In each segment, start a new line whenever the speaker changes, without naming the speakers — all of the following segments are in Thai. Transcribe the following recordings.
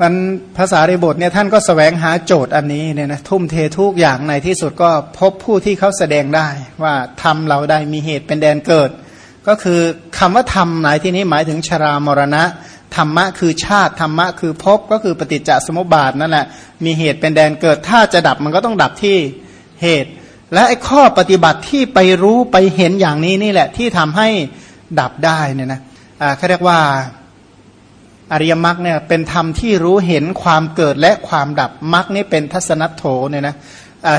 มันภาษาริบทเนี่ยท่านก็สแสวงหาโจทย์อันนี้เนี่ยนะทุ่มเททุกอย่างในที่สุดก็พบผู้ที่เขาแสดงได้ว่าทำเราได้มีเหตุเป็นแดนเกิด ก็คือคำว่าธรรมในที่นี้หมายถึงชรามรณะธรรมะคือชาติธรรมะคือภพก็คือปฏิจจสมุปบาทนั่นแหละมีเหตุเป็นแดนเกิด ถ้าจะดับมันก็ต้องดับที่เหตุ และไอ้ข้อปฏิบัติที่ไปรู้ไปเห็นอย่างนี้นี่แหละที่ทำให้ดับได้เนี่ยนะอ่าเขาเรียกว่า อริยมรรคเนี่ยเป็นธรรมที่รู้เห็นความเกิดและความดับมรรคนี่เป็นทัศนัตโถเนี่ยนะ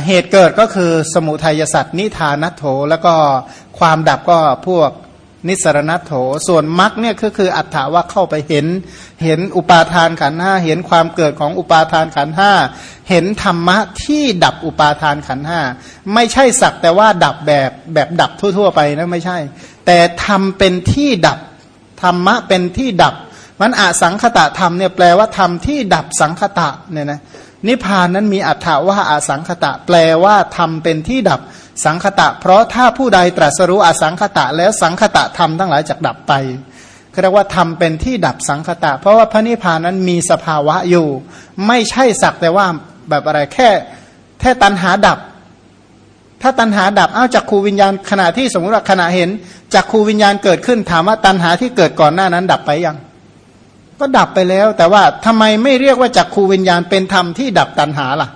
เหตุเกิดก็คือสมุทัยสัตว์นิทานัตโถ แล้วก็ความดับก็พวกนิสรณัตโถ ส่วนมรรคเนี่ยก็คืออัตถาว่าเข้าไปเห็น เห็นอุปาทานขันห้าเห็นความเกิดของอุปาทานขันห้าเห็นธรรมะที่ดับอุปาทานขันห้าไม่ใช่สักแต่ว่าดับแบบแบบดับทั่ว ๆ ไปนะไม่ใช่ แต่ทำเป็นที่ดับธรรมะเป็นที่ดับ มันอสังคตะธรรมเนี่ยแปลว่าธรรมที่ดับสังคตะเนี่ยนะนิพพานนั้นมีอัตถาว่าอสังคตะ แปลว่าธรรมเป็นที่ดับสังคตะ เพราะถ้าผู้ใดตรัสรู้อสังคตะ แล้วสังคตะธรรมทั้งหลายจะดับไปเรียกว่าธรรมเป็นที่ดับสังคตะ เพราะว่าพระนิพพานนั้นมีสภาวะอยู่ ไม่ใช่สักแต่ว่าแบบอะไรแค่แค่ตัณหาดับ ถ้าตัณหาดับอ้าวจักขูวิญญาณขณะที่สมมติว่าขณะเห็นจักขูวิญญาณเกิดขึ้นถามว่าตัณหาที่เกิดก่อนหน้านั้นดับไปยัง ก็ดับไปแล้ว แต่ว่าทำไมไม่เรียกว่าจักขูวิญญาณเป็นธรรมที่ดับตัณหาล่ะ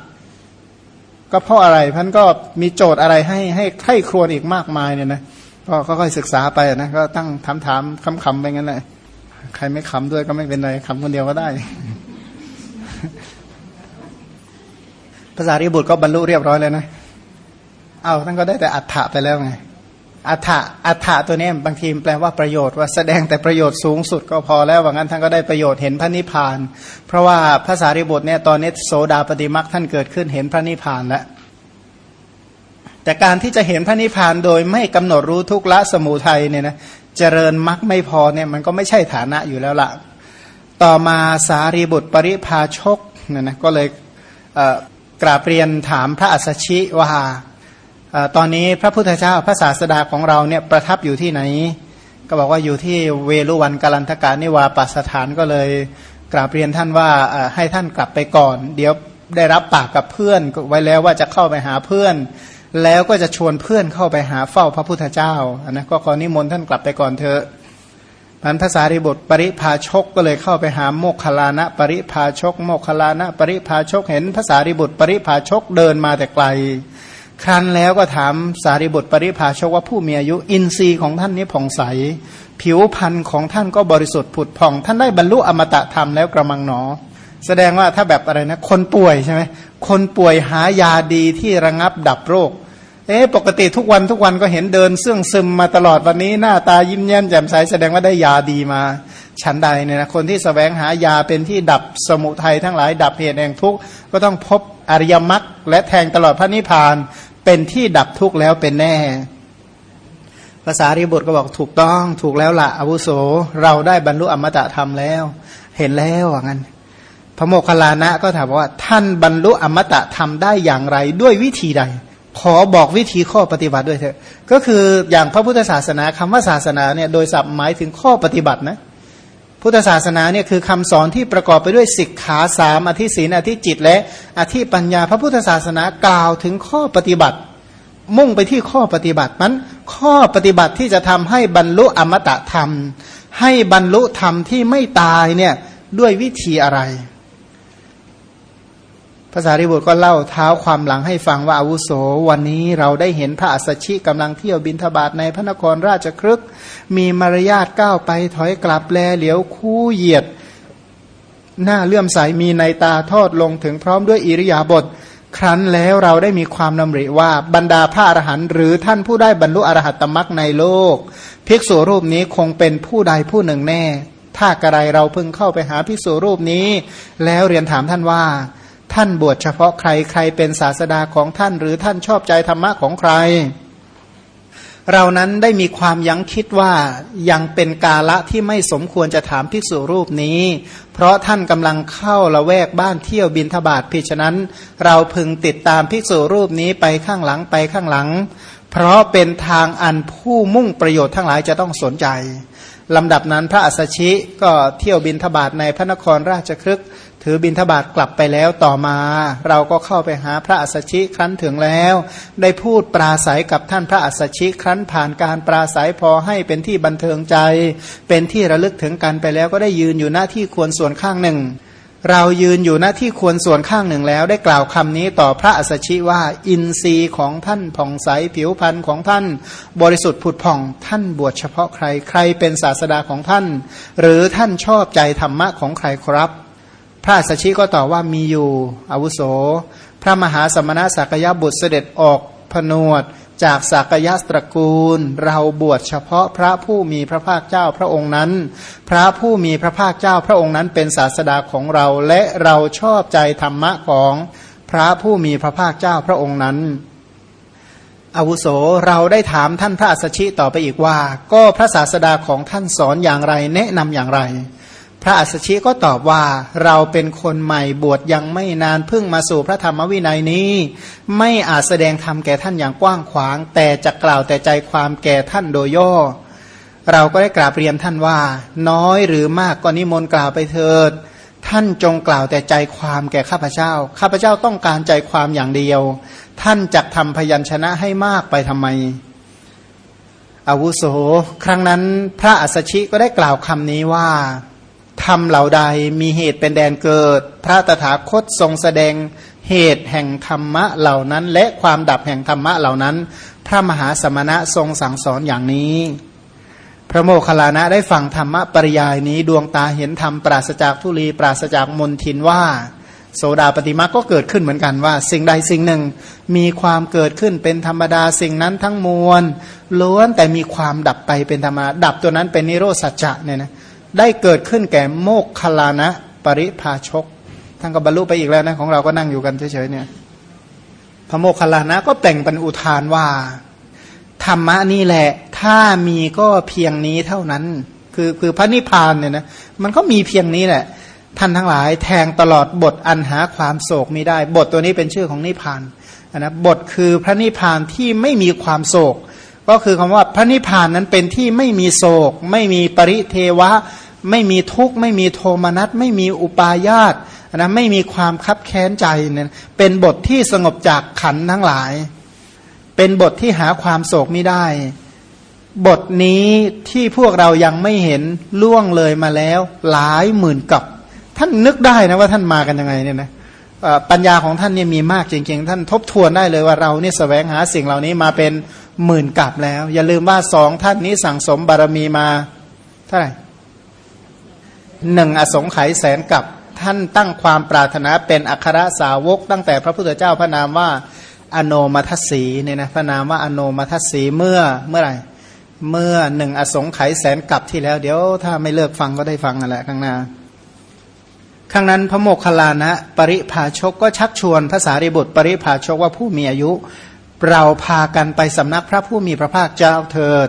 ก็เพราะอะไรพันก็มีโจทย์อะไรให้ให้ใครครวญอีกมากมายเนี่ยนะก็ค่อยๆศึกษาไปนะก็ตั้งถามถามคำคำไปงั้นแหละใครไม่คำด้วยก็ไม่เป็นไรคำคนเดียวก็ได้ภาษาริบุตรก็บรรลุเรียบร้อยเลยนะ เอาท่านก็ได้แต่อัฏฐะไปแล้วไง อัฏฐะอัฏฐะตัวนี้บางทีแปลว่าประโยชน์ว่าแสดงแต่ประโยชน์สูงสุดก็พอแล้วว่างั้นท่านก็ได้ประโยชน์เห็นพระนิพพาน เพราะว่าภาษาริบุตรเนี่ยตอนนี้โสดาปฏิมักท่านเกิดขึ้นเห็นพระนิพพานแล้วแต่การที่จะเห็นพระนิพพานโดยไม่กำหนดรู้ทุกละสมุทัยเนี่ยนะเจริญมักไม่พอเนี่ยมันก็ไม่ใช่ฐานะอยู่แล้วละต่อมาสารีบุตรปริพาชกเนี่ยนะก็เลยกราบเรียนถามพระอัสสชิว่า ตอนนี้พระพุทธเจ้าพระศาสดาของเราเนี่ยประทับอยู่ที่ไหน ก็บอกว่าอยู่ที่เวลุวันกาลันทกานิวาปัสถานก็เลยกราบเรียนท่านว่าให้ท่านกลับไปก่อน เดี๋ยวได้รับปากกับเพื่อนไว้แล้วว่าจะเข้าไปหาเพื่อน แล้วก็จะชวนเพื่อนเข้าไปหาเฝ้าพระพุทธเจ้านะก็ขอนิมนต์ท่านกลับไปก่อนเถอะพันภาษาริบทปริพาชกก็เลยเข้าไปหาโมกขลานะปริพาชกโมกขลานะปริพาชกเห็นภาษาริบุตรปริพาชกเดินมาแต่ไกล ครั้นแล้วก็ถามสารีบุตรปริภาชกว่าผู้มีอายุ อินทรีย์ของท่านนี้ผ่องใส ผิวพรรณของท่านก็บริสุทธิ์ผุดผ่อง ท่านได้บรรลุอมตะธรรมแล้วกระมังหนอ แสดงว่าถ้าแบบอะไรนะ คนป่วยใช่ไหมคนป่วยหายาดีที่ระงับดับโรค เอ๊ปกติทุกวันทุกวันก็เห็นเดินเสื่องซึมมาตลอดวันนี้หน้าตายิ้มแย้มแจ่มใสแสดงว่าได้ยาดีมาชั้นใดเนี่ยนะคนที่สแสวงหายาเป็นที่ดับสมุทัยทั้งหลายดับเหตุแห่งทุกข์ก็ต้องพบอริยมรรคและแทงตลอดพระนิพพาน เป็นที่ดับทุกข์แล้วเป็นแน่ ภาษาริบุตรก็บอกถูกต้อง ถูกแล้วละอาวุโส เราได้บรรลุอมตะธรรมแล้ว เห็นแล้วว่างั้น พระโมคคัลลานะก็ถามว่าท่านบรรลุอมตะธรรมได้อย่างไรด้วยวิธีใด ขอบอกวิธีข้อปฏิบัติด้วยเถอะ ก็คืออย่างพระพุทธศาสนาคำว่าศาสนาเนี่ยโดยสับหมายถึงข้อปฏิบัตินะ พุทธศาสนาเนี่ยคือคำสอนที่ประกอบไปด้วยสิกขาสามอธิศีนอธิจิต และอธิปัญญาพระพุทธศาสนากล่าวถึงข้อปฏิบัติ มุ่งไปที่ข้อปฏิบัติมันข้อปฏิบัติที่จะทำให้บรรลุอมตะธรรม ให้บรรลุธรรมที่ไม่ตายเนี่ยด้วยวิธีอะไร ภาษาริบุตรก็เล่าเท้าความหลังให้ฟังว่าอาวุโส วันนี้เราได้เห็นพระอัสสชิกำลังเที่ยวบินทบาทในพระนครราชครึก มีมารยาทก้าวไปถอยกลับแลเหลียวคู่เหยียด หน้าเลื่อมใสมีในตาทอดลงถึงพร้อมด้วยอิริยาบถครั้นแล้วเราได้มีความนำริว่าบรรดาพระอรหันต์หรือท่านผู้ได้บรรลุอรหัตตมรักในโลก ภิกษุรูปนี้คงเป็นผู้ใดผู้หนึ่งแน่ ถ้ากระไรเราเพิ่งเข้าไปหาภิกษุรูปนี้ แล้วเรียนถามท่านว่า ท่านบวชเฉพาะใครใครเป็นศาสดาของท่าน หรือท่านชอบใจธรรมะของใคร เรานั้นได้มีความยั้งคิดว่ายังเป็นกาละที่ไม่สมควรจะถามภิกษุรูปนี้ เพราะท่านกำลังเข้าละแวกบ้านเที่ยวบินทบาทพิฉะนั้น เราพึงติดตามภิกษุรูปนี้ไปข้างหลังไปข้างหลัง เพราะเป็นทางอันผู้มุ่งประโยชน์ทั้งหลายจะต้องสนใจลำดับนั้นพระอัสสชิก็เที่ยวบินทบาทในพระนครราชครึก ถือบินทบาทกลับไปแล้วต่อมา เราก็เข้าไปหาพระอัสสชิครั้นถึงแล้ว ได้พูดปราศัยกับท่านพระอัสสชิครั้นผ่านการปราศัยพอให้เป็นที่บันเทิงใจ เป็นที่ระลึกถึงกันไปแล้วก็ได้ยืนอยู่หน้าที่ควรส่วนข้างหนึ่ง เรายืนอยู่หน้าที่ควรส่วนข้างหนึ่งแล้ว ได้กล่าวคำนี้ต่อพระอัสชิว่าอินทรีย์ของท่านผ่องใสผิวพรรณของท่าน บริสุทธิ์ผุดผ่องท่านบวชเฉพาะใครใครเป็นศาสดาของท่าน หรือท่านชอบใจธรรมะของใครครับ ระอัสชิก็ตอบว่ามีอยู่อาวุโส พระมหาสมณะสักยะบุตรเสด็จออกผนวดจากสักยะตระกูล เราบวชเฉพาะพระผู้มีพระภาคเจ้าพระองค์นั้น พระผู้มีพระภาคเจ้าพระองค์นั้นเป็นศาสดาของเราและเราชอบใจธรรมะของพระผู้มีพระภาคเจ้าพระองค์นั้นอาวุโสเราได้ถามท่านพระอัสชิต่อไปอีกว่า ก็พระศาสดาของท่านสอนอย่างไร แนะนำอย่างไร พระอัสชิก็ตอบว่าเราเป็นคนใหม่บวชยังไม่นานเพิ่งมาสู่พระธรรมวินัยนี้ ไม่อาจแสดงธรรมแก่ท่านอย่างกว้างขวาง แต่จะกล่าวแต่ใจความแก่ท่านโดยย่อ เราก็ได้กราบเรียนท่านว่า น้อยหรือมากก็นิมนต์กล่าวไปเถิด ท่านจงกล่าวแต่ใจความแก่ข้าพเจ้า ข้าพเจ้าต้องการใจความอย่างเดียว ท่านจะทำพยัญชนะให้มากไปทำไมอาวุโส ครั้งนั้นพระอัสชิก็ได้กล่าวคำนี้ว่า ธรรมเหล่าใดมีเหตุเป็นแดนเกิด พระตถาคตทรงแสดงเหตุแห่งธรรมะเหล่านั้น และความดับแห่งธรรมะเหล่านั้น พระมหาสมณะทรงสั่งสอนอย่างนี้ พระโมคคัลลานะได้ฟังธรรมะปริยายนี้ดวงตาเห็นธรรมปราศจากทุลีปราศจากมนทินว่า โสดาปฏิมาก็เกิดขึ้นเหมือนกันว่า สิ่งใดสิ่งหนึ่งมีความเกิดขึ้นเป็นธรรมดาสิ่งนั้นทั้งมวลล้วนแต่มีความดับไปเป็นธรรมดาดับตัวนั้นเป็นนิโรธสัจจะเนี่ยนะ ได้เกิดขึ้นแก่โมกขลานะปริภาชกท่านก็บรรลุไปอีกแล้วนะของเราก็นั่งอยู่กันเฉยๆเนี่ย พระโมคคัลลานะก็แต่งเป็นอุทานว่า ธรรมะนี่แหละ ถ้ามีก็เพียงนี้เท่านั้น คือคือพระนิพพานเนี่ยนะมันก็มีเพียงนี้แหละ ท่านทั้งหลายแทงตลอดบทอันหาความโศกไม่ได้ บทตัวนี้เป็นชื่อของนิพพานนะบทคือพระนิพพานที่ไม่มีความโศก ก็คือคำว่าพระนิพพานนั้นเป็นที่ไม่มีโศก ไม่มีปริเทวะ ไม่มีทุกข์ ไม่มีโทมนัส ไม่มีอุปาญาตนะไม่มีความคับแค้นใจเนี่ยเป็นบทที่สงบจากขันทั้งหลาย เป็นบทที่หาความโศกไม่ได้ บทนี้ที่พวกเรายังไม่เห็นล่วงเลยมาแล้ว หลายหมื่นกับ ท่านนึกได้นะว่าท่านมากันยังไงเนี่ยนะปัญญาของท่านเนี่ยมีมากจริงๆ ท่านทบทวนได้เลยว่าเราเนี่ยสแสวงหาสิ่งเหล่านี้มาเป็น หมื่นกับแล้ว อย่าลืมว่าสองท่านนี้สั่งสมบารมีมาเท่าไหร่หนึ่งอสงไขยแสนกับท่านตั้งความปรารถนาเป็นอัครสาวก ตั้งแต่พระพุทธเจ้าพระนามว่าอโนมัทสีเนี่ยนะพระนามว่าอโนมัทสีเมื่อเมื่อไหร่เมื่อหนึ่งอสงไขยแสนกับที่แล้ว เดี๋ยวถ้าไม่เลิกฟังก็ได้ฟังนั่นแหละข้างหน้าครั้งนั้นพระโมคคัลลานะ ปริภาชกก็ชักชวนภาษาริบุตรปริภาชกว่าผู้มีอายุ เราพากันไปสำนักพระผู้มีพระภาคเจ้าเถิด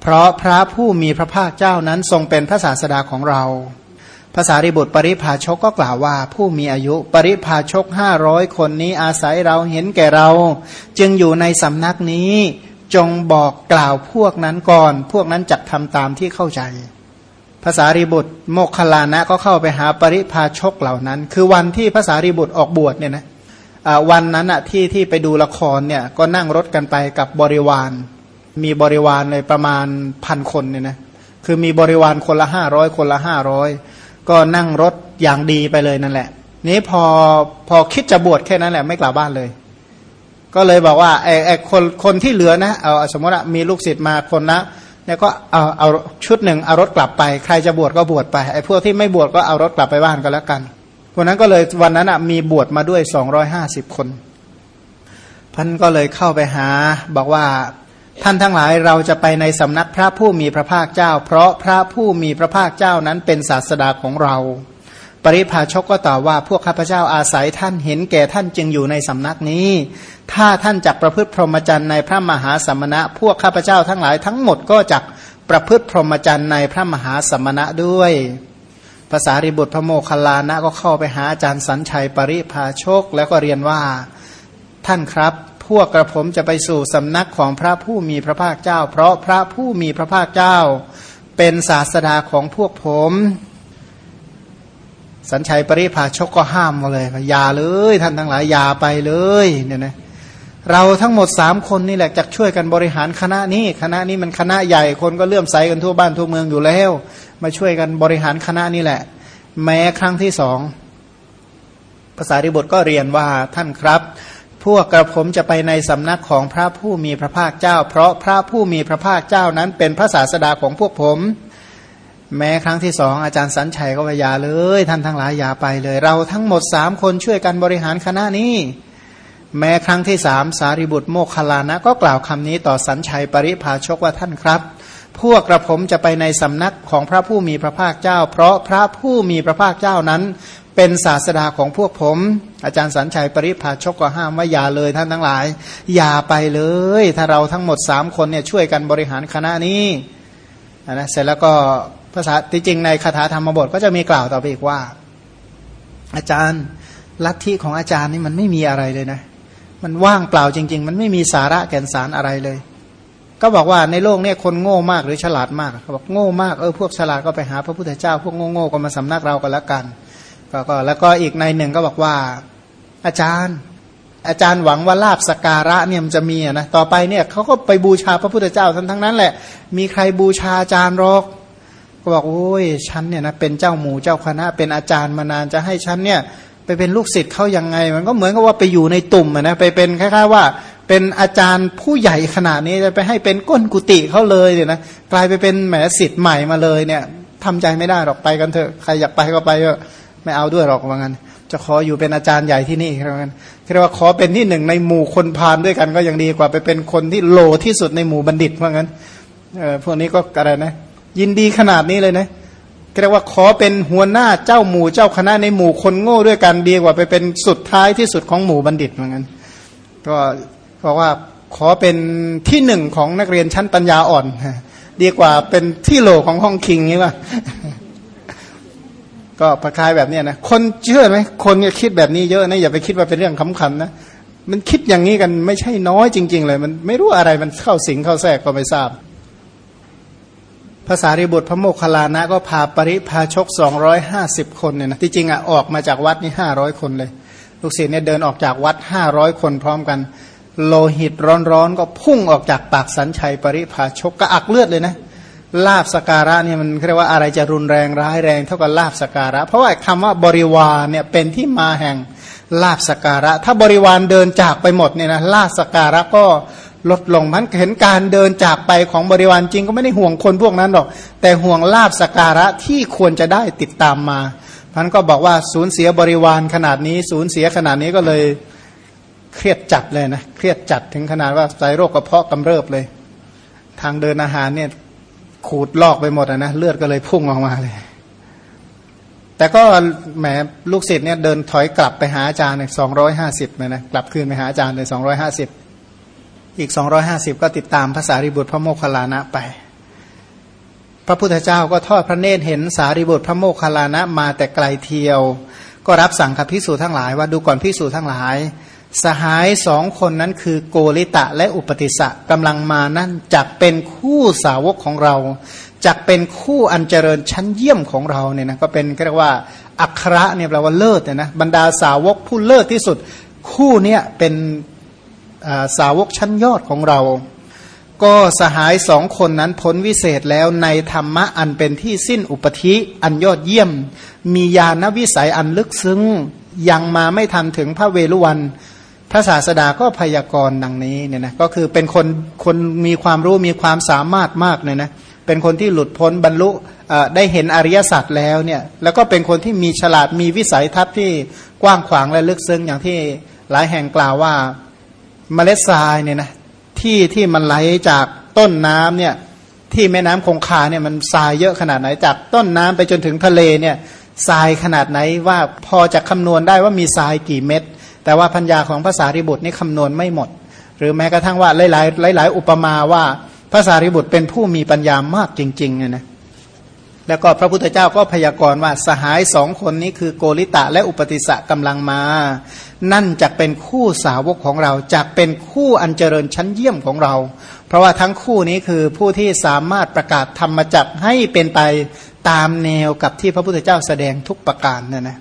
เพราะพระผู้มีพระภาคเจ้านั้นทรงเป็นพระศาสดาของเราภาษาริบุตรปริภาชกก็กล่าวว่า ผู้มีอายุปริภาชกห้าร้อยคนนี้อาศัยเราเห็นแก่เรา จึงอยู่ในสำนักนี้จงบอกกล่าวพวกนั้นก่อน พวกนั้นจะทำตามที่เข้าใจภาษาริบุตรโมคคลานะก็เข้าไปหาปริภาชกเหล่านั้น คือวันที่ภาษาริบุตรออกบวชเนี่ยนะ วันนั้นอะที่ที่ไปดูละครเนี่ยก็นั่งรถกันไปกับบริวาร มีบริวารเลยประมาณพันคนเนี่ยนะคือมีบริวารคนละห้าร้อยคนละห้าร้อยก็นั่งรถอย่างดีไปเลยนั่นแหละ นี้พอพอคิดจะบวชแค่นั้นแหละไม่กลับบ้านเลย ก็เลยบอกว่าไอ้ไอ้คนคนที่เหลือนะเอาสมมติว่ามีลูกศิษย์มาคนนะเนี่ยก็เอาเอาชุดหนึ่งเอารถกลับไป ใครจะบวชก็บวชไปไอ้พวกที่ไม่บวชก็เอารถกลับไปบ้านก็แล้วกัน วันนั้นก็เลยวันนั้นมีบวชมาด้วยสองร้อยห้าสิบคน พันก็เลยเข้าไปหา บอกว่าท่านทั้งหลายเราจะไปในสำนักพระผู้มีพระภาคเจ้า เพราะพระผู้มีพระภาคเจ้านั้นเป็นศาสดาของเรา ปริพาชกก็ตอบว่าพวกข้าพเจ้าอาศัยท่านเห็นแก่ท่านจึงอยู่ในสำนักนี้ ถ้าท่านจักประพฤติพรหมจรรย์ในพระมหาสมณะ พวกข้าพเจ้าทั้งหลายทั้งหมดก็จักประพฤติพรหมจรรย์ในพระมหาสมณะด้วย ภาษาริบุตรพระโมคคัลลานะก็เข้าไปหาอาจารย์สัญชัยปริภาชกแล้วก็เรียนว่าท่านครับ พวกกระผมจะไปสู่สำนักของพระผู้มีพระภาคเจ้า เพราะพระผู้มีพระภาคเจ้า เป็นศาสดาของพวกผม สัญชัยปริภาชกก็ห้ามมาเลยอย่าเลย ท่านทั้งหลายอย่าไปเลยเนี่ยนะ เราทั้งหมดสามคนนี่แหละจะช่วยกันบริหารคณะนี้คณะนี้มันคณะใหญ่คนก็เลื่อมใสกันทั่วบ้านทั่วเมืองอยู่แล้ว มาช่วยกันบริหารคณะนี่แหละ แม้ครั้งที่สองภาษาริบทก็เรียนว่าท่านครับ พวกกระผมจะไปในสำนักของพระผู้มีพระภาคเจ้า เพราะพระผู้มีพระภาคเจ้านั้นเป็นพระศาสดาของพวกผม แม้ครั้งที่สองอาจารย์สัญชัยก็ว่าอย่าเลย ท่านทั้งหลายอย่าไปเลย เราทั้งหมดสามคนช่วยกันบริหารคณะนี้ แม้ครั้งที่สามสารีบุตรโมคคลานะ ก็กล่าวคำนี้ต่อสัญชัยปริภาชกว่าท่านครับ พวกกระผมจะไปในสำนักของพระผู้มีพระภาคเจ้า เพราะพระผู้มีพระภาคเจ้านั้น เป็นศาสดาของพวกผม อาจารย์สัญชัยปริพาชกก็ห้ามว่าอย่าเลยท่านทั้งหลาย อย่าไปเลย ถ้าเราทั้งหมดสามคนเนี่ยช่วยกันบริหารคณะนี้นะเสร็จแล้วก็ภาษาที่จริงในคาถาธรรมบทก็จะมีกล่าวต่อไปอีกว่า อาจารย์ลัทธิของอาจารย์นี่มันไม่มีอะไรเลยนะ มันว่างเปล่าจริง ๆ มันไม่มีสาระแก่นสารอะไรเลย ก็บอกว่าในโลกเนี่ยคนโง่มากหรือฉลาดมากเขาบอกโง่มากเออพวกฉลาดก็ไปหาพระพุทธเจ้า พวกโง่ๆก็มาสำนักเราก็แล้วกันก็ก็แล้วก็อีกในหนึ่งก็บอกว่า อาจารย์ อาจารย์หวังว่าลาบสการะเนี่ยมันจะมีนะต่อไปเนี่ยเขาก็ไปบูชาพระพุทธเจ้าทั้งทั้งนั้นแหละ มีใครบูชาอาจารย์หรอกก็บอกโอ้ยฉันเนี่ยนะเป็นเจ้าหมู่เจ้าคณะเป็นอาจารย์มานานจะให้ฉันเนี่ย ไปเป็นลูกศิษย์เขายังไง มันก็เหมือนกับว่าไปอยู่ในตุ่มนะไปเป็นคล้ายๆว่า เป็นอาจารย์ผู้ใหญ่ขนาดนี้จะไปให้เป็นก้นกุฏิเขาเลยเนี่ยนะกลายไปเป็นแหมศิษย์ใหม่มาเลยเนี่ยทำใจไม่ได้หรอกไปกันเถอะใครอยากไปก็ไปเถอะไม่เอาด้วยหรอกว่างั้น จะขออยู่เป็นอาจารย์ใหญ่ที่นี่ว่างั้นเรียกว่าขอเป็นที่หนึ่งในหมู่คนพานด้วยกันก็ยังดีกว่าไปเป็นคนที่โลที่สุดในหมู่บัณฑิตว่างั้นเออพวกนี้ก็อะไรนะ ยินดีขนาดนี้เลยนะเเรียกว่าขอเป็นหัวหน้าเจ้าหมู่เจ้าคณะในหมู่คนโง่ด้วยกันดีกว่าไปเป็นสุดท้ายที่สุดของหมู่บัณฑิตเหมือนกันก็เพราะว่าขอเป็นที่หนึ่งของนักเรียนชั้นปัญญาอ่อน ดีกว่าเป็นที่โหลของห้องคิงนี่ว่าก็ประคายแบบนี้นะคนเชื่อไหมคนเนี่ยคิดแบบนี้เยอะนะอย่าไปคิดว่าเป็นเรื่องขำขันนะมันคิดอย่างนี้กันไม่ใช่น้อยจริง ๆ เลย มันไม่รู้อะไรมันเข้าสิงเข้าแทรกก็ไม่ทราบ ภาษาริบุตรพระโมคคัลลานะก็พาปริพาชกสองร้อยห้าสิบคนเนี่ยนะที่จริงอะออกมาจากวัดนี่ห้าร้อยคนเลย ลูกศิษย์เนี่ยเดินออกจากวัดห้าร้อยคนพร้อมกัน โลหิตร้อนๆ ก็พุ่งออกจากปากสันชัยปริพาชกก็อักเลือดเลยนะลาบสการะเนี่ยมันเรียกว่าอะไรจะรุนแรงร้ายแรงเท่ากับลาบสการะ เพราะว่าคำว่าบริวารเนี่ยเป็นที่มาแห่งลาบสการะ ถ้าบริวารเดินจากไปหมดเนี่ยนะลาบสการะก็ ลดลงมันเห็นการเดินจากไปของบริวารจริงก็ไม่ได้ห่วงคนพวกนั้นหรอก แต่ห่วงลาบสการะที่ควรจะได้ติดตามมาพันก็บอกว่าสูญเสียบริวารขนาดนี้สูญเสียขนาดนี้ก็เลยเครียดจัดเลยนะเครียดจัดถึงขนาดว่าใจโรคกระเพาะกำเริบเลย ทางเดินอาหารเนี่ยขูดลอกไปหมดนะเลือดก็เลยพุ่งออกมาเลย แต่ก็แหมลูกศิษย์เนี่ยเดินถอยกลับไปหาอาจารย์เนี่ยสองร้อยห้าสิบเลยนะกลับคืนไปหาอาจารย์เลยสองร้อยห้าสิบ อีกสองร้อยห้าสิบก็ติดตามภาษาริบุตรพระโมคคัลลานะไป พระพุทธเจ้าก็ทอดพระเนตรเห็นสารีบุตรพระโมคคัลลานะมาแต่ไกลเทียว ก็รับสั่งกับพิสูจทั้งหลายว่าดูก่อนพิสูจทั้งหลาย สหายสองคนนั้นคือโกริตะและอุปติสะกำลังมานั่นจักเป็นคู่สาวกของเราจักเป็นคู่อันเจริญชั้นเยี่ยมของเราเนี่ยนะก็เป็นเรียกว่าอัคระเนี่ยแปลว่าเลิศเนี่ยนะบรรดาสาวกผู้เลิศที่สุด คู่เนี่ยเป็น สาวกชั้นยอดของเรา ก็สหายสองคนนั้นพ้นวิเศษแล้วในธรรมะอันเป็นที่สิ้นอุปธิอันยอดเยี่ยม มีญาณวิสัยอันลึกซึ้งยังมาไม่ทันถึงพระเวรุวัน พระศาสดาก็พยากรณ์ดังนี้เนี่ยนะก็คือเป็นคนคนมีความรู้มีความสามารถมากเลยนะเป็นคนที่หลุดพ้นบรรลุได้เห็นอริยสัจแล้วเนี่ยแล้วก็เป็นคนที่มีฉลาดมีวิสัยทัศน์ที่กว้างขวางและลึกซึ้งอย่างที่หลายแห่งกล่าวว่า เมล็ดทรายเนี่ยนะที่ที่มันไหลจากต้นน้ำเนี่ยที่แม่น้ำคงคาเนี่ยมันทรายเยอะขนาดไหนจากต้นน้ำไปจนถึงทะเลเนี่ยทรายขนาดไหนว่าพอจะคำนวณได้ว่ามีทรายกี่เม็ดแต่ว่าพัญญาของภาษาริบุตรนี่คำนวณไม่หมด หรือแม้กระทั่งว่าหลายๆหลาย ๆ อุปมาว่าภาษาริบุตรเป็นผู้มีปัญญามากจริงๆนะ แล้วก็พระพุทธเจ้าก็พยากรณ์ว่าสหายสองคนนี้คือโกริตะและอุปติสะกำลังมา นั่นจะเป็นคู่สาวกของเราจะเป็นคู่อันเจริญชั้นเยี่ยมของเรา เพราะว่าทั้งคู่นี้คือผู้ที่สามารถประกาศธรรมจักให้เป็นไปตามแนวกับที่พระพุทธเจ้าแสดงทุกประการเนี่ยนะ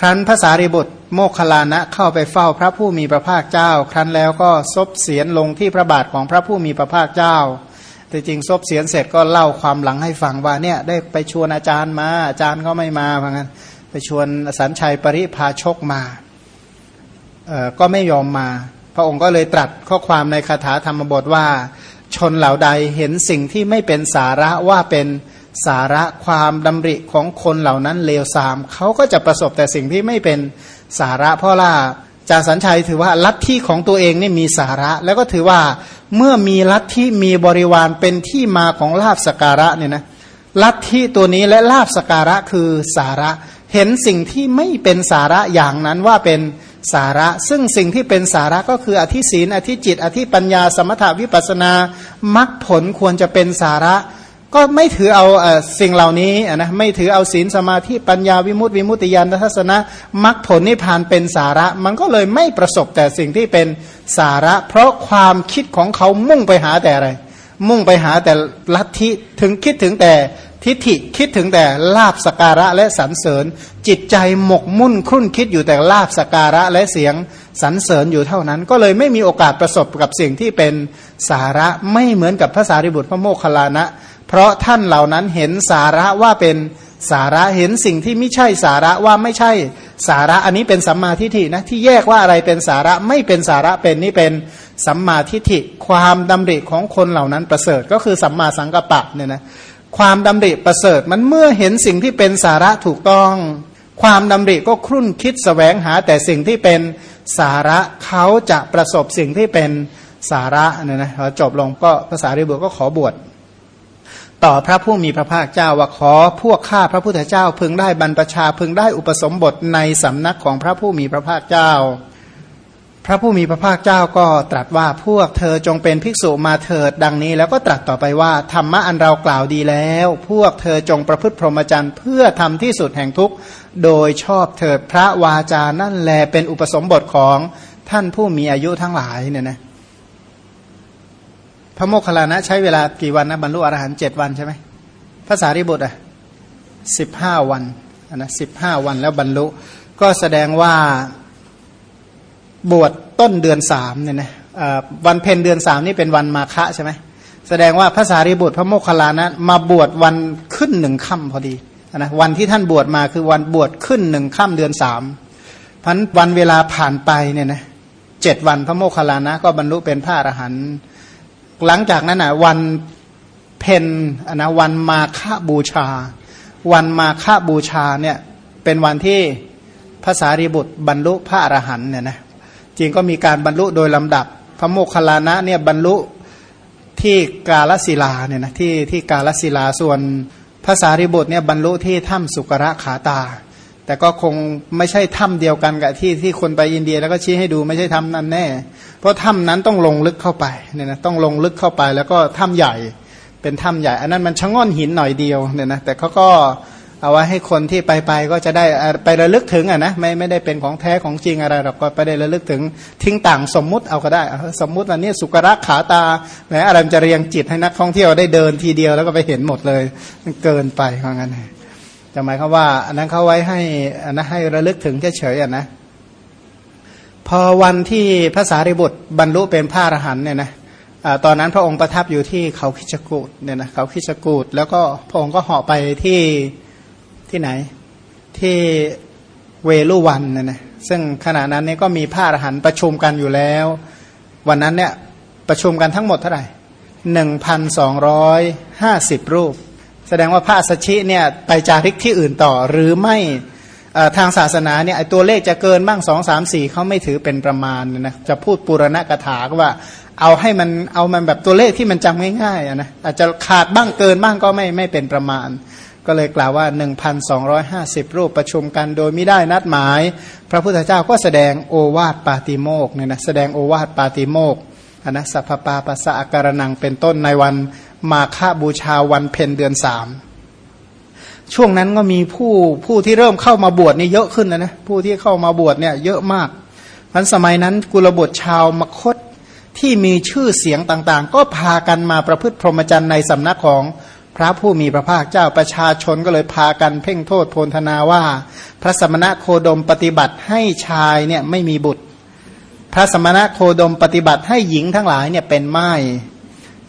ครั้นภาษาริบุตรโมคคลานะเข้าไปเฝ้าพระผู้มีพระภาคเจ้า ครั้นแล้วก็ซบเสียนลงที่พระบาทของพระผู้มีพระภาคเจ้า แต่จริงซบเสียนเสร็จก็เล่าความหลังให้ฟังว่าเนี่ยได้ไปชวนอาจารย์มาอาจารย์ก็ไม่มาเพราะงั้นไปชวนสันชัยปริพาชกมาเอ่อก็ไม่ยอมมา พระองค์ก็เลยตรัสข้อความในคาถาธรรมบทว่า ชนเหล่าใดเห็นสิ่งที่ไม่เป็นสาระว่าเป็นสาระความดำริของคนเหล่านั้นเลวทรามเขาก็จะประสบแต่สิ่งที่ไม่เป็นสาระเพราะล่า จาสัญชัยถือว่าลัทธิของตัวเองนี่มีสาระ แล้วก็ถือว่าเมื่อมีลัทธิมีบริวารเป็นที่มาของลาบสการะเนี่ยนะลัทธิตัวนี้และลาบสการะคือสาระ เห็นสิ่งที่ไม่เป็นสาระอย่างนั้นว่าเป็นสาระ ซึ่งสิ่งที่เป็นสาระก็คืออธิศีนอธิจิต อธิปัญญาสมถาวิปัสนามรรคผลควรจะเป็นสาระ ก็ไม่ถือเอาสิ่งเหล่านี้นะไม่ถือเอาศีลสมาธิปัญญาวิมุตติวิมุตติญาณทัศนะมรรคผลนิพพานเป็นสาระ มันก็เลยไม่ประสบแต่สิ่งที่เป็นสาระ เพราะความคิดของเขามุ่งไปหาแต่อะไร มุ่งไปหาแต่ลัทธิถึงคิดถึงแต่ทิฏฐิคิดถึงแต่ลาบสการะและสรรเสริญ จิตใจหมกมุ่นครุ่นคิดอยู่แต่ลาบสการะและเสียงสรรเสริญอยู่เท่านั้น ก็เลยไม่มีโอกาสประสบกับสิ่งที่เป็นสาระไม่เหมือนกับพระสารีบุตรพระโมคคัลลานะ เพราะท่านเหล่านั้นเห็นสาระว่าเป็นสาระเห็นสิ่งที่ไม่ใช่สาระว่าไม่ใช่สาระอันนี้เป็นสัมมาทิฏฐินะที่แยกว่าอะไรเป็นสาระไม่เป็นสาระเป็นนี่เป็นสัมมาทิฏฐิความดำริของคนเหล่านั้นประเสริฐก็คือสัมมาสังกัปปะเนี่ยนะความดำริประเสริฐมันเมื่อเห็นสิ่งที่เป็นสาระถูกต้อง ความดำริก็ครุ่นคิดสแสวงหาแต่สิ่งที่เป็นสาระเขาจะประสบสิ่งที่เป็นสาระเนี่ยนะพอจบลงก็ภาษาริบุตรก็ขอบวช ต่อพระผู้มีพระภาคเจ้าว่าขอพวกข้าพระพุทธเจ้าพึงได้บรรพชาพึงได้อุปสมบทในสำนักของพระผู้มีพระภาคเจ้า พระผู้มีพระภาคเจ้าก็ตรัสว่าพวกเธอจงเป็นภิกษุมาเถิดดังนี้ แล้วก็ตรัสต่อไปว่าธรรมะอันเรากล่าวดีแล้ว พวกเธอจงประพฤติพรหมจรรย์เพื่อทำที่สุดแห่งทุกข์โดยชอบเถิดพระวาจานั่นแลเป็นอุปสมบทของท่านผู้มีอายุทั้งหลายเนี่ยนะ พระโมคคัลลานะใช้เวลากี่วันนะบรรลุอรหันต์เจ็ดวันใช่ไหมภาษาริบุตรอะสิบห้าวันนะสิบห้าวันแล้วบรรลุ ก็แสดงว่าบวชต้นเดือนสามเนี่ยนะวันเพ็ญเดือนสามนี่เป็นวันมาฆะใช่ไหมแสดงว่าภาษาริบุตรพระโมคคัลลานะมาบวชวันขึ้นหนึ่งค่ำพอดีนะวันที่ท่านบวชมาคือวันบวชขึ้นหนึ่งค่ำเดือนสามพันวันเวลาผ่านไปเนี่ยนะเจ็ดวันพระโมคคัลลานะก็บรรลุเป็นพระอรหันต์ หลังจากนั้นอะวันเพนนะวันมาฆบูชา วันมาฆบูชาเนี่ยเป็นวันที่ภาษารีบุตรบรรลุพระอรหันต์เนี่ยนะจริงก็มีการบรรลุโดยลำดับ พระโมคคัลลานะเนี่ยบรรลุที่กาลศิลาเนี่ยนะที่ที่กาลศิลาส่วนภาษาริบุตรเนี่ยบรรลุที่ถ้ำสุกระขาตา แต่ก็คงไม่ใช่ถ้ำเดียวกันกับที่ที่คนไปอินเดียแล้วก็ชี้ให้ดูไม่ใช่ถ้ำนั้นแน่ ราะถ้ำนั้นต้องลงลึกเข้าไปเนี่ยนะต้องลงลึกเข้าไป แล้วก็ถ้ำใหญ่เป็นถ้ำใหญ่ อันนั้นมันชะง่อนหินหน่อยเดียวเนี่ยนะแต่เขาก็เอาไว้ให้คนที่ไปไปก็จะได้ไประลึกถึงอะนะไม่ไม่ได้เป็นของแท้ของจริงอะไรหรอกก็ไปได้ระลึกถึงทิ้งต่างสมมุติเอาก็ได้ สมมุติวันนี้สุกรักขาตาแหมอะไรจะเรียงจิตให้นักท่องเที่ยวได้เดินทีเดียวแล้วก็ไปเห็นหมดเลยมันเกินไปเพราะงั้นจะหมายความว่าอันนั้นเขาไว้ให้อันนั้นให้ระลึกถึงเฉยๆอะนะ พอวันที่พระสารีบุตรบรรลุเป็นพระอรหันต์เนี่ยนะตอนนั้นพระองค์ประทับอยู่ที่เขาคิชกูดเนี่ยนะเขาคิชกูดแล้วก็พระองค์ก็เหาะไปที่ที่ไหนที่เวลุวันนะนะซึ่งขณะนั้นเนี่ยก็มีพระอรหันต์ประชุมกันอยู่แล้ว วันนั้นเนี่ยประชุมกันทั้งหมดเท่าไหร่หนึ่งพันสองร้อยห้าสิบรูป แสดงว่าพระสัชชิเนี่ยไปจาริกที่อื่นต่อหรือไม่ ทางศาสนาเนี่ยตัวเลขจะเกินบ้างสองสามสี่เขาไม่ถือเป็นประมาณนะจะพูดปุรณะกถาก็ว่า เอาให้มันเอามันแบบตัวเลขที่มันจำง่ายๆนะอาจจะขาดบ้างเกินบ้างก็ไม่ไม่เป็นประมาณ ก็เลยกล่าวว่า 1,250 รูปประชุมกันโดยไม่ได้นัดหมาย พระพุทธเจ้าก็แสดงโอวาทปาติโมกเนี่ยนะแสดงโอวาทปาติโมกอนะสัพปาปัสสะอาการนังเป็นต้นในวันมาฆบูชาวันเพ็ญเดือนสาม ช่วงนั้นก็มีผู้ผู้ที่เริ่มเข้ามาบวชนี่เยอะขึ้นนะนะผู้ที่เข้ามาบวชเนี่ยเยอะมากพันสมัยนั้นกุลบุตรชาวมคตที่มีชื่อเสียงต่างๆ ก็พากันมาประพฤติพรหมจรรย์ในสำนักของพระผู้มีพระภาคเจ้าประชาชนก็เลยพากันเพ่งโทษโพลธนาว่า พระสมณะโคดมปฏิบัติให้ชายเนี่ยไม่มีบุตร พระสมณะโคดมปฏิบัติให้หญิงทั้งหลายเนี่ยเป็นไม้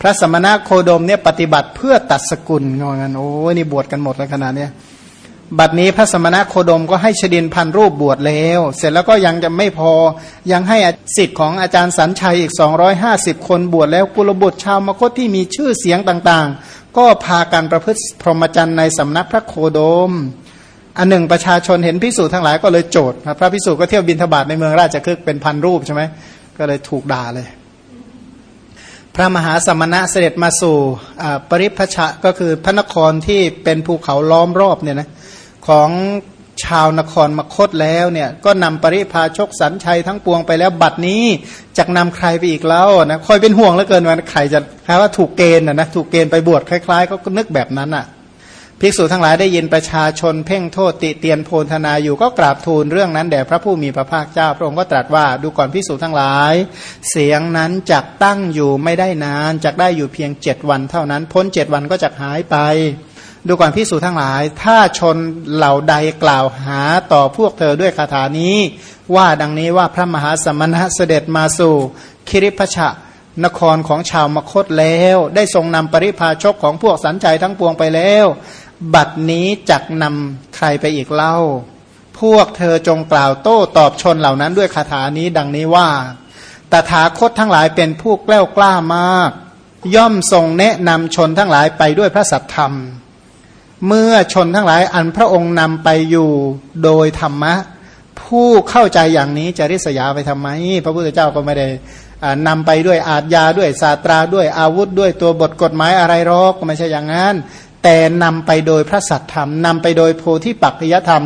พระสมณะโคดมเนี่ยปฏิบัติเพื่อตัดสกุลงองันโอ้นี่บวชกันหมดแล้วขนาดเนี้ยบัดนี้พระสมณะโคดมก็ให้ชดินพันรูปบวชแล้ว เสร็จแล้วก็ยังจะไม่พอยังให้สิทธิ์ของอาจารย์สันชัยอีก 250 คนบวชแล้วกุลบุตรชาวมคตที่มีชื่อเสียงต่างๆ ก็พากันประพฤติพรหมจรรย์ในสำนักพระโคดม อันหนึ่งประชาชนเห็นพิสูจน์ทั้งหลายก็เลยโจทย์พระพิสูจน์ก็เที่ยวบินทบาทในเมืองราชคฤห์เป็นพันรูปใช่ไหมก็เลยถูกด่าเลย พระมหาสมณะเสด็จมาสู่ปริพชะก็คือพระนครที่เป็นภูเขาล้อมรอบเนี่ยนะของชาวนครมคตแล้วเนี่ยก็นำปริพาชกสันชัยทั้งปวงไปแล้วบัดนี้จะนำใครไปอีกแล้วนะคอยเป็นห่วงเหลือเกินว่าใครจะแค่ว่าถูกเกณฑ์นะนะถูกเกณฑ์ไปบวชคล้ายๆ ก็นึกแบบนั้นอะ ภิกษุทั้งหลายได้ยินประชาชนเพ่งโทษติเตียนโพลธนาอยู่ก็กราบทูลเรื่องนั้นแด่พระผู้มีพระภาคเจ้า พระองค์ก็ตรัสว่าดูก่อนภิกษุทั้งหลาย เสียงนั้นจักตั้งอยู่ไม่ได้นานจักได้อยู่เพียงเจ็ดวันเท่านั้น พ้นเจ็ดวันก็จะหายไป ดูก่อนพิสูจทั้งหลาย ถ้าชนเหล่าใดกล่าวหาต่อพวกเธอด้วยคาถานี้ ว่าดังนี้ว่าพระมหาสมณะเสด็จมาสู่คิริพชะนครของชาวมคตแล้ว ได้ทรงนำปริพาชกของพวกสันใจทั้งปวงไปแล้ว บัดนี้จักนำใครไปอีกเล่า พวกเธอจงกล่าวโต้ตอบชนเหล่านั้นด้วยคาถานี้ดังนี้ว่า ตถาคตทั้งหลายเป็นผู้แกล้วกล้ามาก ย่อมทรงแนะนำชนทั้งหลายไปด้วยพระสัทธรรม เมื่อชนทั้งหลายอันพระองค์นำไปอยู่โดยธรรมะ ผู้เข้าใจอย่างนี้จะริษยาไปทำไม พระพุทธเจ้าก็ไม่ได้นำไปด้วยอาทยาด้วยศาสตราด้วยอาวุธด้วยตัวบทกฎหมายอะไรหรอกก็ไม่ใช่อย่างนั้น แต่นำไปโดยพระสัตธรรมนำไปโดยโพธิปักจยธรรม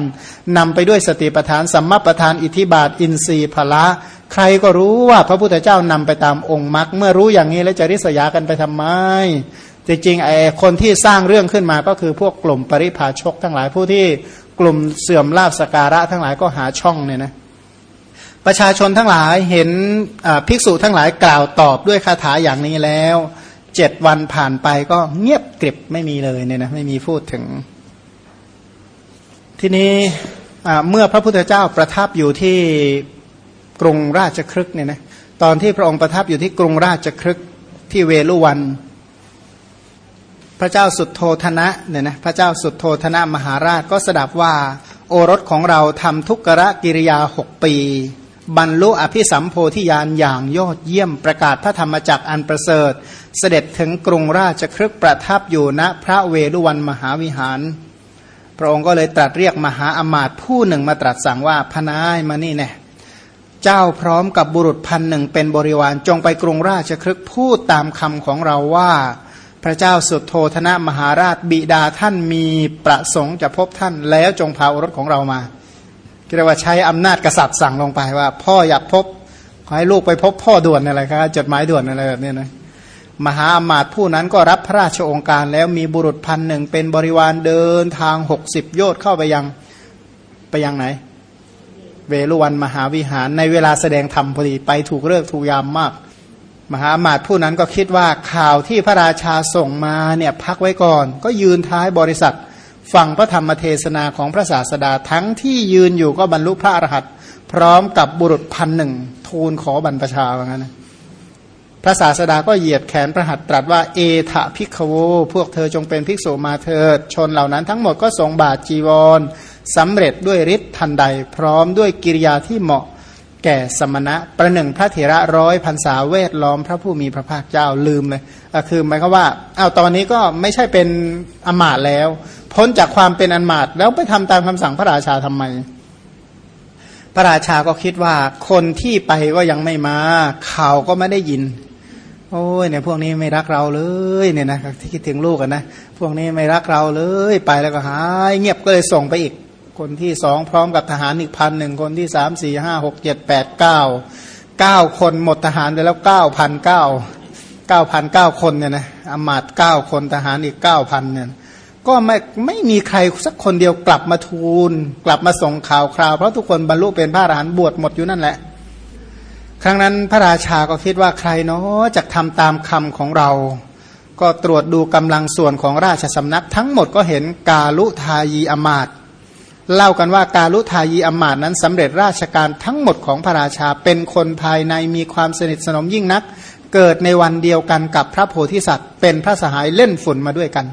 นำไปด้วยสติปทานสัมมาปทานอิทิบาท อินทรีย์พละ ใครก็รู้ว่าพระพุทธเจ้านำไปตามองค์มรรคเมื่อรู้อย่างนี้แล้วจะริษยากันไปทำไมจริงๆไอ้คนที่สร้างเรื่องขึ้นมาก็คือพวกกลุ่มปริพาชกทั้งหลายผู้ที่กลุ่มเสื่อมลาบสการะทั้งหลายก็หาช่องเนี่ยนะประชาชนทั้งหลายเห็นภิกษุทั้งหลายกล่าวตอบด้วยคาถาอย่างนี้แล้ว เจ็ดวันผ่านไปก็เงียบกริบไม่มีเลยเนี่ยนะไม่มีพูดถึง ทีนี้เมื่อพระพุทธเจ้าประทับอยู่ที่กรุงราชครึกเนี่ยนะตอนที่พระองค์ประทับอยู่ที่กรุงราชครึกที่เวลุวัน พระเจ้าสุดโทธนะเนี่ยนะพระเจ้าสุดโทธนะมหาราชก็สดับว่าโอรสของเราทำทุกขะกิริยาหกปี บรรลุอภิสัมโพธิญาณอย่างยอดเยี่ยมประกาศพระธรรมจักรอันประเสริฐ เสด็จถึงกรุงราชครึกประทับอยู่ณพระเวลุวันมหาวิหาร พระองค์ก็เลยตรัสเรียกมหาอมาตย์ผู้หนึ่งมาตรัสสั่งว่าพนายมานี่แน่เจ้าพร้อมกับบุรุษพันหนึ่งเป็นบริวารจงไปกรุงราชครึกพูดตามคำของเราว่า พระเจ้าสุดโทธนะมหาราชบิดาท่านมีประสงค์จะพบท่านแล้วจงพาอรถของเรามาเรียกว่าใช้อำนาจกษัตริย์สั่งลงไปว่า พ่ออยากพบขอให้ลูกไปพบพ่อด่วนอะไรครับจดหมายด่วนอะไรแบบนี้นะ มหาอมาตย์ผู้นั้นก็รับพระราชองค์การแล้วมีบุรุษพันหนึ่งเป็นบริวารเดินทางหกสิบโยชน์เข้าไปยังไปยังไหน เวลุวันมหาวิหารในเวลาแสดงธรรมพอดีไปถูกเลิกถูกยามมาก มหาอมาตย์ผู้นั้นก็คิดว่าข่าวที่พระราชาส่งมาเนี่ยพักไว้ก่อน ก็ยืนท้ายบริษัทฟังพระธรรมเทศนาของพระศาสดาทั้งที่ยืนอยู่ก็บรรลุพระอรหันต์พร้อมกับบุรุษพันหนึ่งทูลขอบรรพชาว่างั้นนะ พระศาสดาก็เหยียดแขนพระหัตตรัสว่าเอทะพิกโว พวกเธอจงเป็นภิกษุมาเถิด ชนเหล่านั้นทั้งหมดก็ทรงบาทจีวรสำเร็จด้วยฤทธิ์ทันใด พร้อมด้วยกิริยาที่เหมาะแก่สมณะ ประหนึ่งพระเถระร้อยพันษาเวทล้อมพระผู้มีพระภาคเจ้าลืมเลยคือหมายความว่าเอาตอนนี้ก็ไม่ใช่เป็นอมาตแล้ว พ้นจากความเป็นอมาตแล้วไปทำตามคำสั่งพระราชาทำไม พระราชาก็คิดว่าคนที่ไปก็ยังไม่มาข่าวก็ไม่ได้ยิน โอ้ยเนี่ยพวกนี้ไม่รักเราเลยเนี่ยนะที่คิดถึงลูกกันนะพวกนี้ไม่รักเราเลยไปแล้วก็หายเงียบก็เลยส่งไปอีก คนที่สองพร้อมกับทหารอีกพันหนึ่งคนที่สามสี่ห้าหกเจ็ดแปดเก้าเก้าคนหมดทหารไปแล้วเก้าพันเก้าเก้าพันเก้าคนเนี่ยนะอมาตเก้าคนทหารอีกเก้าพันเนี่ยก็ไม่ไม่มีใครสักคนเดียวกลับมาทูล กลับมาส่งข่าวคราวเพราะทุกคนบรรลุเป็นพระอรหันต์บวชหมดอยู่นั่นแหละ ครั้งนั้นพระราชาก็คิดว่าใครเนาะจะทำตามคำของเรา ก็ตรวจดูกำลังส่วนของราชสำนัก ทั้งหมดก็เห็นกาลุทายีอมาตเล่ากันว่ากาลุทายีอมาตนั้นสำเร็จราชการทั้งหมดของพระราชาเป็นคนภายในมีความสนิทสนมยิ่งนัก เกิดในวันเดียวกันกับพระโพธิสัตว์ เป็นพระสหายเล่นฝุ่นมาด้วยกัน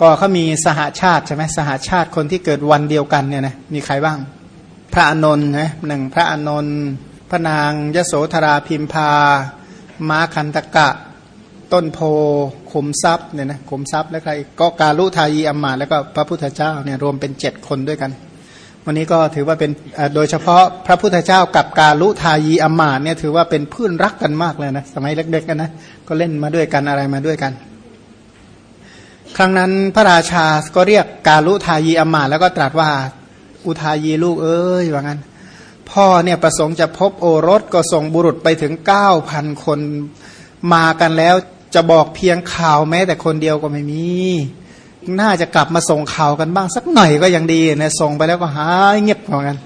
ก็เขามีสหาชาติใช่ไหมสหาชาติคนที่เกิดวันเดียวกันเนี่ยนะมีใครบ้าง พระอนนท์นะหนึ่งพระอนนท์ พระนางยโสธราพิมพา ม้าคันตกะ ต้นโพขุมทรัพย์เนี่ยนะขุมทรัพย์แล้วใครก็กาลุทายีอัมมาแล้วก็พระพุทธเจ้าเนี่ยรวมเป็นเจ็ดคนด้วยกัน วันนี้ก็ถือว่าเป็นโดยเฉพาะพระพุทธเจ้ากับกาลุทายีอัมมาเนี่ยถือว่าเป็นเพื่อนรักกันมากเลยนะสมัยเด็กๆกันนะก็เล่นมาด้วยกันอะไรมาด้วยกันครั้งนั้นพระราชาก็เรียกกาลุทายีอัมมาแล้วก็ตรัสว่า อุทายีลูกเอ้ยว่างั้น พ่อเนี่ยประสงค์จะพบโอรสก็ส่งบุรุษไปถึงเก้าพันคนมากันแล้วจะบอกเพียงข่าวแม้แต่คนเดียวก็ไม่มี น่าจะกลับมาส่งข่าวกันบ้างสักหน่อยก็ยังดีนะส่งไปแล้วก็หายเงียบเหมือนกัน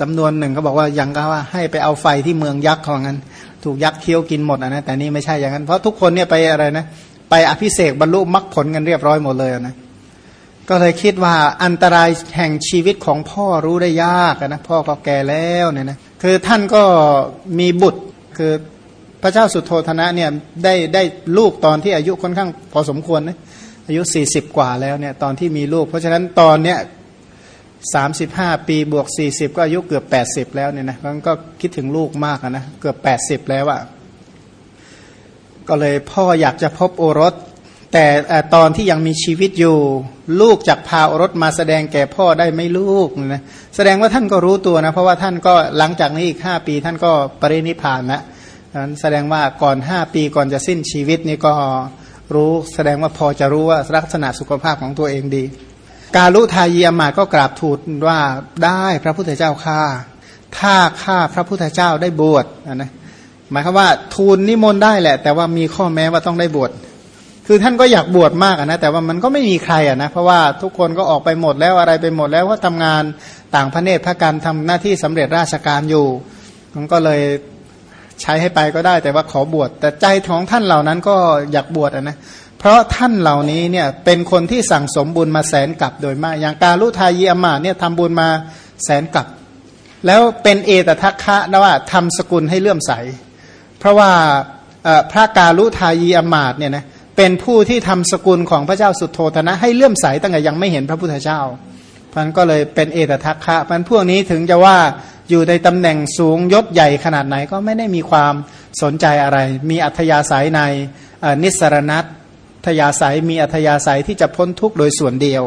สำนวนหนึ่งก็บอกว่ายังก็ว่าให้ไปเอาไฟที่เมืองยักษ์ของกันถูกยักษ์เคี้ยวกินหมดนะแต่นี่ไม่ใช่อย่างนั้นเพราะทุกคนเนี่ยไปอะไรนะไปอภิเษกบรรลุมรรคผลกันเรียบร้อยหมดเลยนะ ก็เลยคิดว่าอันตรายแห่งชีวิตของพ่อรู้ได้ยากนะพ่อก็แก่แล้วเนี่ยนะคือท่านก็มีบุตรคือพระเจ้าสุโธธนะเนี่ยได้ได้ลูกตอนที่อายุค่อนข้างพอสมควรนะอายุ 40 กว่าแล้วเนี่ยตอนที่มีลูก เพราะฉะนั้นตอนเนี้ยสามสิบห้าปีบวก 40 ก็อายุเกือบ 80 แล้วเนี่ยนะมันก็คิดถึงลูกมากนะเกือบ 80 แล้วอะก็เลยพ่ออยากจะพบโอรส แต่ตอนที่ยังมีชีวิตอยู่ ลูกจากพาอรถมาแสดงแก่พ่อได้ไม่ลูกนะแสดงว่าท่านก็รู้ตัวนะ เพราะว่าท่านก็หลังจากนี้อีกห้าปีท่านก็ปรินิพานแล้วนั้นแสดงว่าก่อนห้าปีก่อนจะสิ้นชีวิตนี่ก็รู้แสดงว่าพอจะรู้ว่าลักษณะสุขภาพของตัวเองดี กาลุทายีอมาก็กราบทูลว่าได้พระพุทธเจ้าข้าถ้าข้าพระพุทธเจ้าได้บวชนะหมายความว่าทูลนิมนต์ได้แหละ แต่ว่ามีข้อแม้ว่าต้องได้บวช คือท่านก็อยากบวชมากนะแต่ว่ามันก็ไม่มีใครอะนะเพราะว่าทุกคนก็ออกไปหมดแล้วอะไรไปหมดแล้วว่าทำงานต่างพระเนตรพระการทำหน้าที่สำเร็จราชการอยู่ มันก็เลยใช้ให้ไปก็ได้ แต่ว่าขอบวชแต่ใจของท่านเหล่านั้นก็อยากบวชนะเพราะท่านเหล่านี้เนี่ยเป็นคนที่สั่งสมบุญมาแสนกับโดยมาก อย่างการลุทายีอมาเนี่ยทำบุญมาแสนกับ แล้วเป็นเอตทัคคะนะว่าทำสกุลให้เลื่อมใส เพราะว่าพระกาลุทายีอมาตเนี่ยนะ เป็นผู้ที่ทำสกุลของพระเจ้าสุโธธนะ ให้เลื่อมใสตั้งแต่ยังไม่เห็นพระพุทธเจ้าพันก็เลยเป็นเอตทัคคะพันพวกนี้ถึงจะว่าอยู่ในตำแหน่งสูงยศใหญ่ขนาดไหนก็ไม่ได้มีความสนใจอะไร มีอัธยาศัยในนิสรณัตทยาศัยมีอัธยาศัยที่จะพ้นทุกข์โดยส่วนเดียว